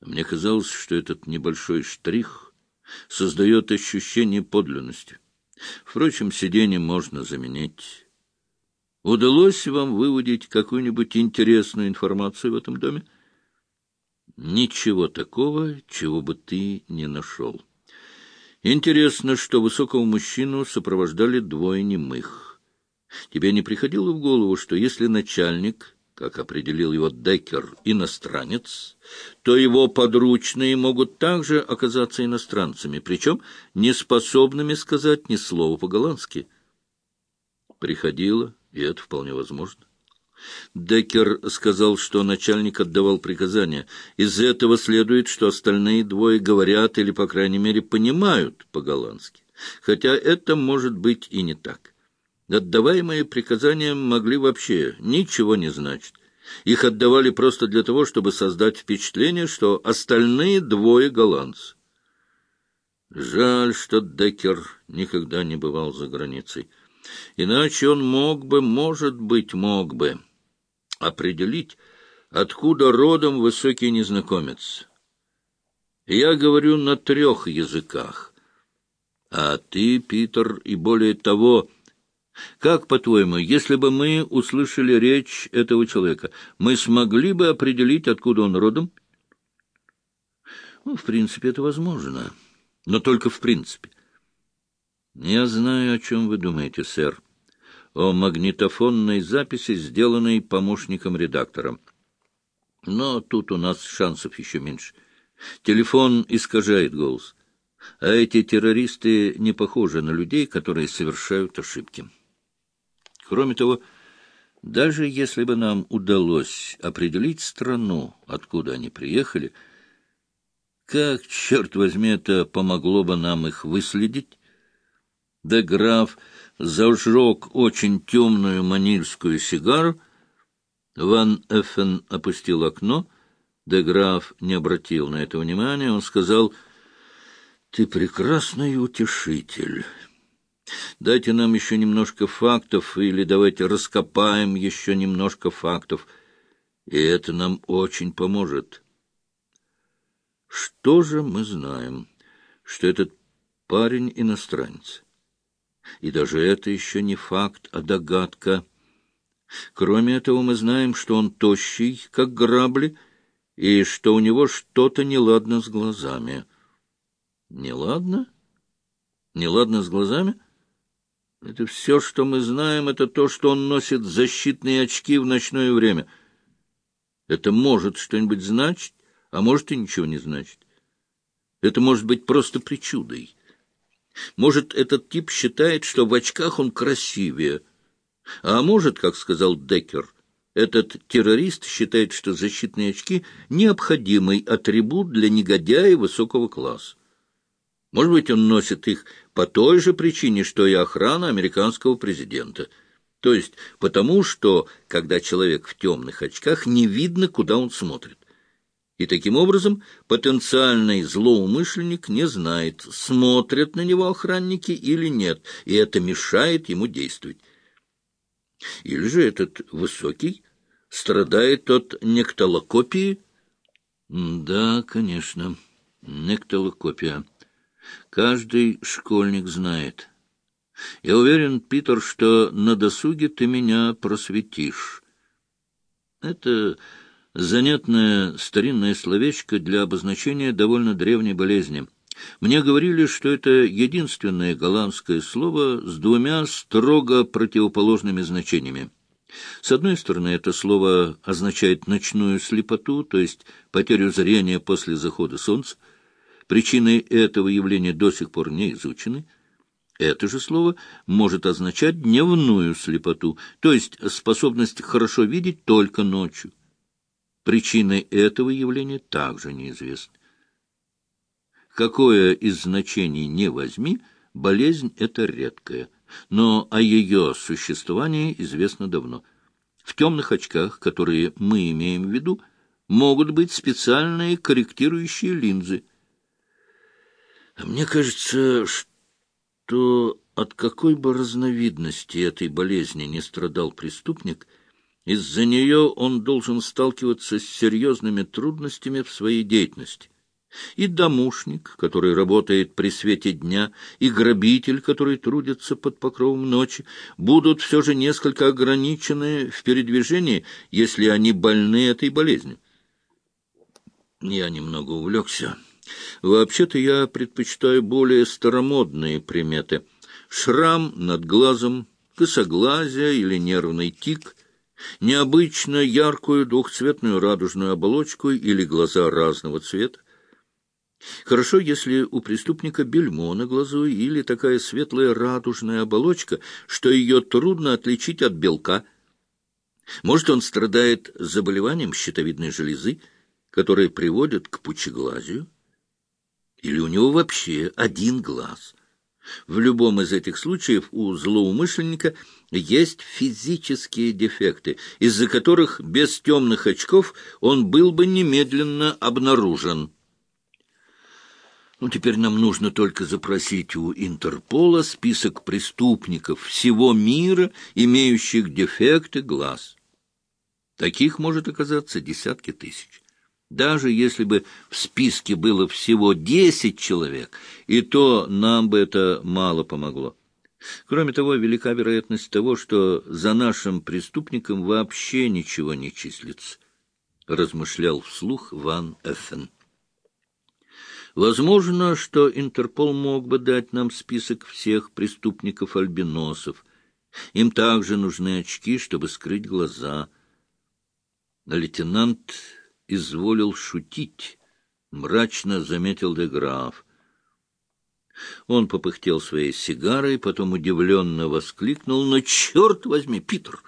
Мне казалось, что этот небольшой штрих создает ощущение подлинности. Впрочем, сиденье можно заменить. Удалось вам выводить какую-нибудь интересную информацию в этом доме? Ничего такого, чего бы ты не нашел. Интересно, что высокого мужчину сопровождали двое немых. Тебе не приходило в голову, что если начальник как определил его Деккер, иностранец, то его подручные могут также оказаться иностранцами, причем неспособными сказать ни слова по-голландски. Приходило, и это вполне возможно. Деккер сказал, что начальник отдавал приказания. Из этого следует, что остальные двое говорят или, по крайней мере, понимают по-голландски. Хотя это может быть и не так. Отдаваемые приказания могли вообще ничего не значить. Их отдавали просто для того, чтобы создать впечатление, что остальные двое голландцы. Жаль, что Деккер никогда не бывал за границей. Иначе он мог бы, может быть, мог бы определить, откуда родом высокий незнакомец. Я говорю на трех языках. А ты, Питер, и более того... Как, по-твоему, если бы мы услышали речь этого человека, мы смогли бы определить, откуда он родом? Ну, в принципе, это возможно. Но только в принципе. Я знаю, о чем вы думаете, сэр. О магнитофонной записи, сделанной помощником редактора. Но тут у нас шансов еще меньше. Телефон искажает голос. А эти террористы не похожи на людей, которые совершают ошибки. Кроме того, даже если бы нам удалось определить страну, откуда они приехали, как, черт возьми, это помогло бы нам их выследить? Да граф зажег очень темную манильскую сигару. Ван Эффен опустил окно. Де граф не обратил на это внимания. Он сказал, «Ты прекрасный утешитель». Дайте нам еще немножко фактов, или давайте раскопаем еще немножко фактов, и это нам очень поможет. Что же мы знаем? Что этот парень иностранец. И даже это еще не факт, а догадка. Кроме этого, мы знаем, что он тощий, как грабли, и что у него что-то неладно с глазами. Неладно? Неладно с глазами? — это все, что мы знаем, это то, что он носит защитные очки в ночное время. Это может что-нибудь значить, а может и ничего не значить. Это может быть просто причудой. Может, этот тип считает, что в очках он красивее. А может, как сказал Деккер, этот террорист считает, что защитные очки — необходимый атрибут для негодяя высокого класса. Может быть, он носит их по той же причине, что и охрана американского президента. То есть потому, что, когда человек в темных очках, не видно, куда он смотрит. И таким образом потенциальный злоумышленник не знает, смотрят на него охранники или нет, и это мешает ему действовать. Или же этот высокий страдает от нектолокопии? Да, конечно, нектолокопия. Каждый школьник знает. Я уверен, Питер, что на досуге ты меня просветишь. Это занятное старинное словечко для обозначения довольно древней болезни. Мне говорили, что это единственное голландское слово с двумя строго противоположными значениями. С одной стороны, это слово означает ночную слепоту, то есть потерю зрения после захода солнца. Причины этого явления до сих пор не изучены. Это же слово может означать дневную слепоту, то есть способность хорошо видеть только ночью. Причины этого явления также неизвестны. Какое из значений не возьми, болезнь эта редкая, но о ее существовании известно давно. В темных очках, которые мы имеем в виду, могут быть специальные корректирующие линзы – мне кажется, что от какой бы разновидности этой болезни не страдал преступник, Из-за нее он должен сталкиваться с серьезными трудностями в своей деятельности. И домушник, который работает при свете дня, и грабитель, который трудится под покровом ночи, будут все же несколько ограничены в передвижении, если они больны этой болезнью. Я немного увлекся. Вообще-то я предпочитаю более старомодные приметы. Шрам над глазом, косоглазие или нервный тик, необычно яркую двухцветную радужную оболочку или глаза разного цвета, Хорошо, если у преступника бельмо на глазу или такая светлая радужная оболочка, что ее трудно отличить от белка. Может, он страдает заболеванием щитовидной железы, которое приводит к пучеглазию? Или у него вообще один глаз? В любом из этих случаев у злоумышленника есть физические дефекты, из-за которых без темных очков он был бы немедленно обнаружен. Ну, теперь нам нужно только запросить у Интерпола список преступников всего мира, имеющих дефекты глаз. Таких может оказаться десятки тысяч. Даже если бы в списке было всего десять человек, и то нам бы это мало помогло. Кроме того, велика вероятность того, что за нашим преступником вообще ничего не числится, — размышлял вслух Ван Эффен. Возможно, что Интерпол мог бы дать нам список всех преступников-альбиносов. Им также нужны очки, чтобы скрыть глаза. Лейтенант изволил шутить, мрачно заметил Деграф. Он попыхтел своей сигарой, потом удивленно воскликнул, «Но черт возьми, Питер,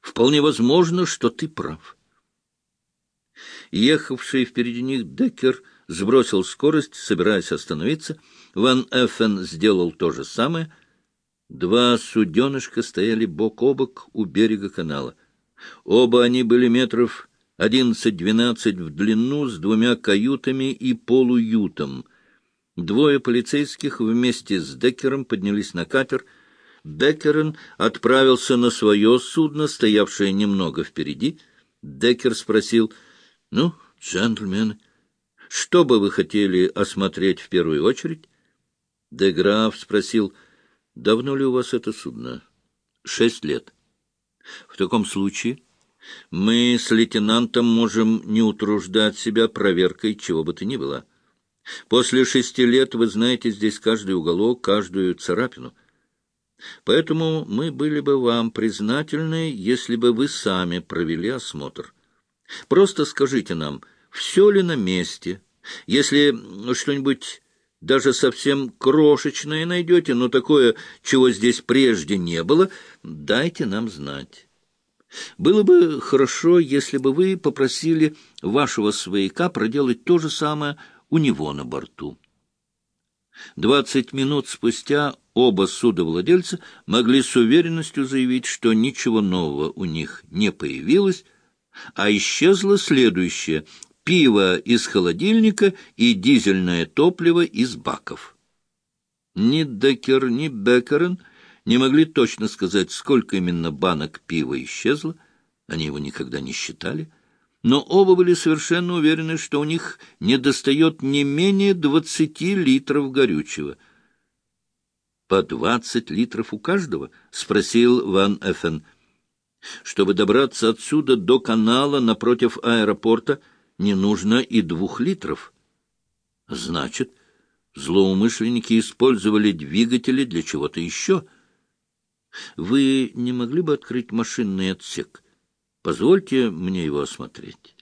вполне возможно, что ты прав». Ехавший впереди них Деккер — сбросил скорость, собираясь остановиться. Ван Эффен сделал то же самое. Два суденышка стояли бок о бок у берега канала. Оба они были метров одиннадцать-двенадцать в длину, с двумя каютами и полуютом. Двое полицейских вместе с Деккером поднялись на катер. Деккерен отправился на свое судно, стоявшее немного впереди. Деккер спросил, «Ну, джентльмены, что бы вы хотели осмотреть в первую очередь? Деграф спросил, давно ли у вас это судно? Шесть лет. В таком случае мы с лейтенантом можем не утруждать себя проверкой чего бы то ни было. После шести лет вы знаете здесь каждый уголок, каждую царапину. Поэтому мы были бы вам признательны, если бы вы сами провели осмотр. Просто скажите нам, все ли на месте, если что-нибудь даже совсем крошечное найдете, но такое, чего здесь прежде не было, дайте нам знать. Было бы хорошо, если бы вы попросили вашего свояка проделать то же самое у него на борту. Двадцать минут спустя оба судовладельца могли с уверенностью заявить, что ничего нового у них не появилось, а исчезло следующее пиво из холодильника и дизельное топливо из баков. Ни Деккер, ни Беккерен не могли точно сказать, сколько именно банок пива исчезло, они его никогда не считали, но оба были совершенно уверены, что у них недостает не менее двадцати литров горючего. «По двадцать литров у каждого?» — спросил Ван Эффен. «Чтобы добраться отсюда до канала напротив аэропорта — не нужно и двух литров. Значит, злоумышленники использовали двигатели для чего-то еще. Вы не могли бы открыть машинный отсек? Позвольте мне его осмотреть.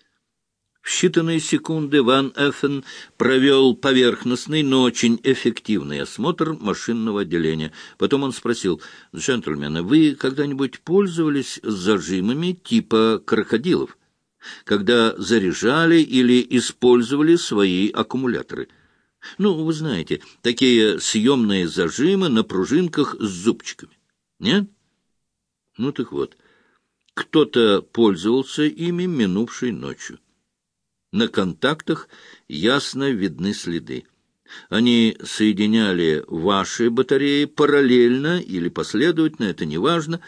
В считанные секунды Ван Эффен провел поверхностный, но очень эффективный осмотр машинного отделения. Потом он спросил, «Джентльмены, вы когда-нибудь пользовались зажимами типа крокодилов?» когда заряжали или использовали свои аккумуляторы. Ну, вы знаете, такие съемные зажимы на пружинках с зубчиками. Нет? Ну так вот, кто-то пользовался ими минувшей ночью. На контактах ясно видны следы. Они соединяли ваши батареи параллельно или последовательно, это неважно,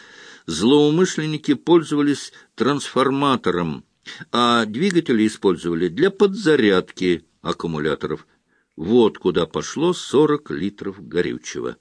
злоумышленники пользовались трансформатором, а двигатели использовали для подзарядки аккумуляторов. Вот куда пошло 40 литров горючего.